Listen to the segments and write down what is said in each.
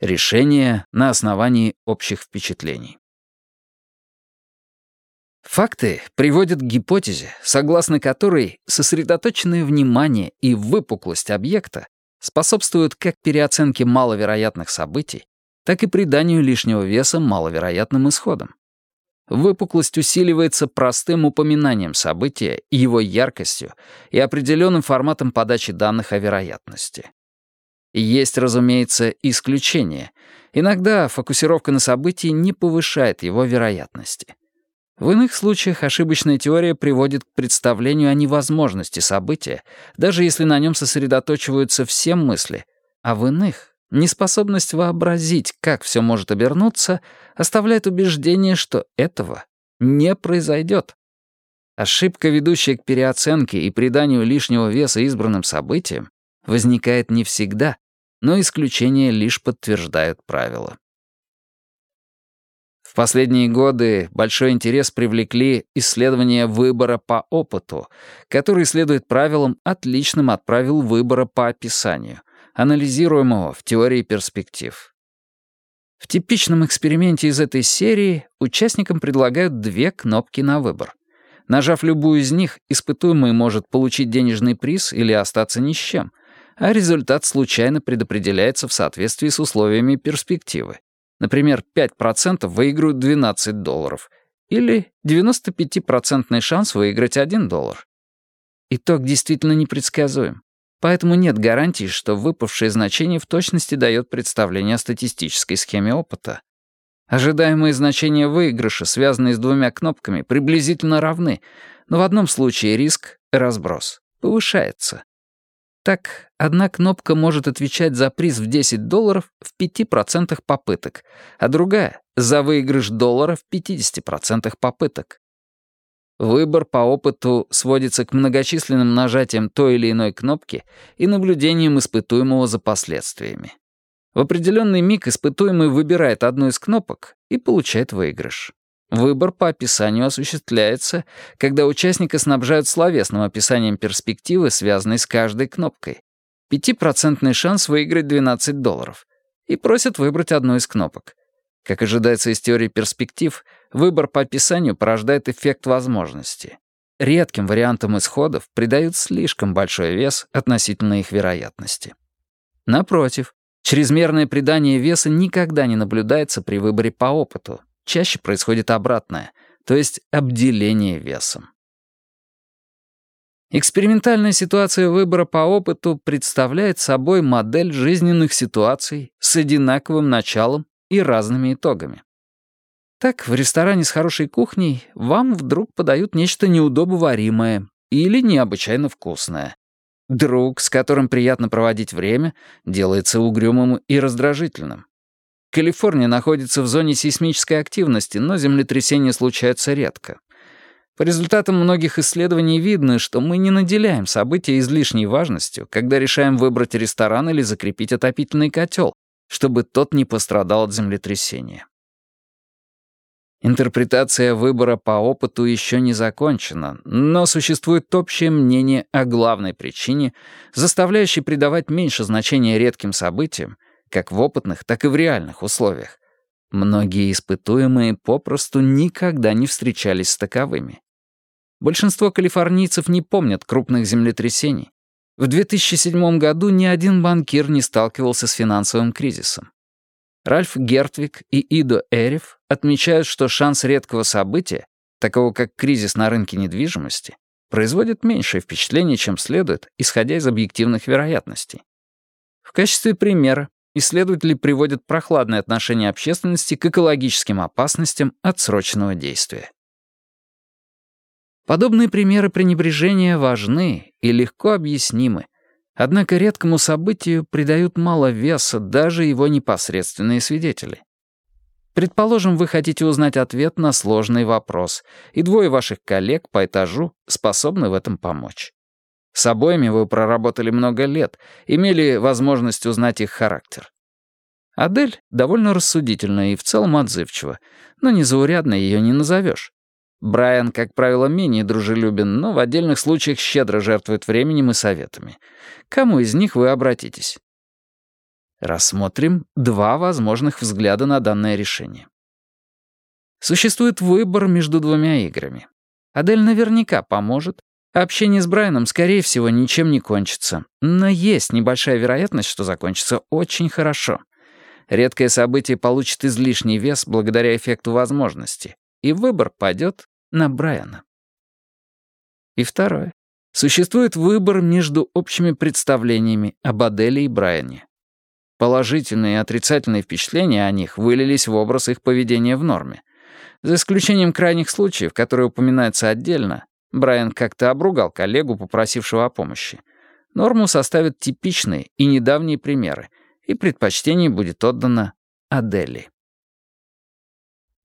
Решение на основании общих впечатлений. Факты приводят к гипотезе, согласно которой сосредоточенное внимание и выпуклость объекта способствуют как переоценке маловероятных событий, так и приданию лишнего веса маловероятным исходам. Выпуклость усиливается простым упоминанием события, его яркостью и определенным форматом подачи данных о вероятности. Есть, разумеется, исключения. Иногда фокусировка на событии не повышает его вероятности. В иных случаях ошибочная теория приводит к представлению о невозможности события, даже если на нем сосредоточиваются все мысли, а в иных неспособность вообразить, как все может обернуться, оставляет убеждение, что этого не произойдет. Ошибка, ведущая к переоценке и приданию лишнего веса избранным событиям, возникает не всегда, но исключения лишь подтверждают правила. В последние годы большой интерес привлекли исследования выбора по опыту, который следует правилам, отличным от правил выбора по описанию, анализируемого в теории перспектив. В типичном эксперименте из этой серии участникам предлагают две кнопки на выбор. Нажав любую из них, испытуемый может получить денежный приз или остаться ни с чем — а результат случайно предопределяется в соответствии с условиями перспективы. Например, 5% выиграют 12 долларов или 95% шанс выиграть 1 доллар. Итог действительно непредсказуем, поэтому нет гарантии, что выпавшее значение в точности дает представление о статистической схеме опыта. Ожидаемые значения выигрыша, связанные с двумя кнопками, приблизительно равны, но в одном случае риск, разброс, повышается. Так, одна кнопка может отвечать за приз в 10 долларов в 5% попыток, а другая — за выигрыш доллара в 50% попыток. Выбор по опыту сводится к многочисленным нажатиям той или иной кнопки и наблюдениям испытуемого за последствиями. В определенный миг испытуемый выбирает одну из кнопок и получает выигрыш. Выбор по описанию осуществляется, когда участника снабжают словесным описанием перспективы, связанной с каждой кнопкой. Пятипроцентный шанс выиграть 12 долларов. И просят выбрать одну из кнопок. Как ожидается из теории перспектив, выбор по описанию порождает эффект возможности. Редким вариантам исходов придают слишком большой вес относительно их вероятности. Напротив, чрезмерное придание веса никогда не наблюдается при выборе по опыту, Чаще происходит обратное, то есть обделение весом. Экспериментальная ситуация выбора по опыту представляет собой модель жизненных ситуаций с одинаковым началом и разными итогами. Так, в ресторане с хорошей кухней вам вдруг подают нечто неудобоваримое или необычайно вкусное. Друг, с которым приятно проводить время, делается угрюмым и раздражительным. Калифорния находится в зоне сейсмической активности, но землетрясения случаются редко. По результатам многих исследований видно, что мы не наделяем события излишней важностью, когда решаем выбрать ресторан или закрепить отопительный котел, чтобы тот не пострадал от землетрясения. Интерпретация выбора по опыту еще не закончена, но существует общее мнение о главной причине, заставляющей придавать меньше значения редким событиям, как в опытных, так и в реальных условиях. Многие испытуемые попросту никогда не встречались с таковыми. Большинство калифорнийцев не помнят крупных землетрясений. В 2007 году ни один банкир не сталкивался с финансовым кризисом. Ральф Гертвик и Идо Эриф отмечают, что шанс редкого события, такого как кризис на рынке недвижимости, производит меньшее впечатление, чем следует, исходя из объективных вероятностей. В качестве примера исследователи приводят прохладное отношение общественности к экологическим опасностям отсроченного действия. Подобные примеры пренебрежения важны и легко объяснимы, однако редкому событию придают мало веса даже его непосредственные свидетели. Предположим, вы хотите узнать ответ на сложный вопрос, и двое ваших коллег по этажу способны в этом помочь. С обоими вы проработали много лет, имели возможность узнать их характер. Адель довольно рассудительная и в целом отзывчива, но незаурядной ее не назовешь. Брайан, как правило, менее дружелюбен, но в отдельных случаях щедро жертвует временем и советами. Кому из них вы обратитесь? Рассмотрим два возможных взгляда на данное решение. Существует выбор между двумя играми. Адель наверняка поможет, общение с Брайаном, скорее всего, ничем не кончится. Но есть небольшая вероятность, что закончится очень хорошо. Редкое событие получит излишний вес благодаря эффекту возможности, и выбор пойдет на Брайана. И второе. Существует выбор между общими представлениями об Аделе и Брайане. Положительные и отрицательные впечатления о них вылились в образ их поведения в норме. За исключением крайних случаев, которые упоминаются отдельно, Брайан как-то обругал коллегу, попросившего о помощи. Норму составят типичные и недавние примеры, и предпочтение будет отдано Адели.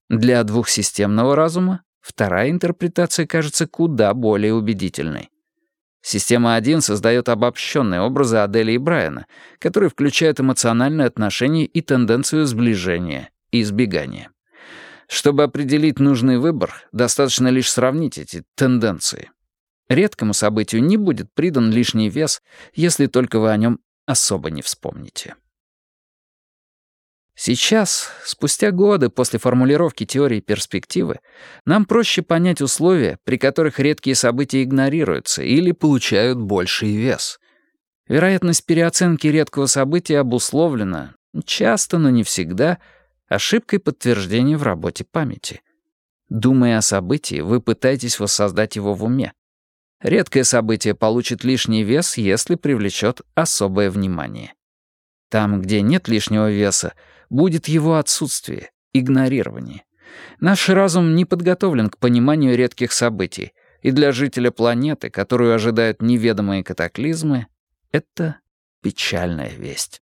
Для двухсистемного разума вторая интерпретация кажется куда более убедительной. Система 1 создает обобщенные образы Адели и Брайана, которые включают эмоциональные отношения и тенденцию сближения и избегания. Чтобы определить нужный выбор, достаточно лишь сравнить эти тенденции. Редкому событию не будет придан лишний вес, если только вы о нем особо не вспомните. Сейчас, спустя годы после формулировки теории перспективы, нам проще понять условия, при которых редкие события игнорируются или получают больший вес. Вероятность переоценки редкого события обусловлена, часто, но не всегда, ошибкой подтверждения в работе памяти. Думая о событии, вы пытаетесь воссоздать его в уме. Редкое событие получит лишний вес, если привлечет особое внимание. Там, где нет лишнего веса, будет его отсутствие, игнорирование. Наш разум не подготовлен к пониманию редких событий, и для жителя планеты, которую ожидают неведомые катаклизмы, это печальная весть.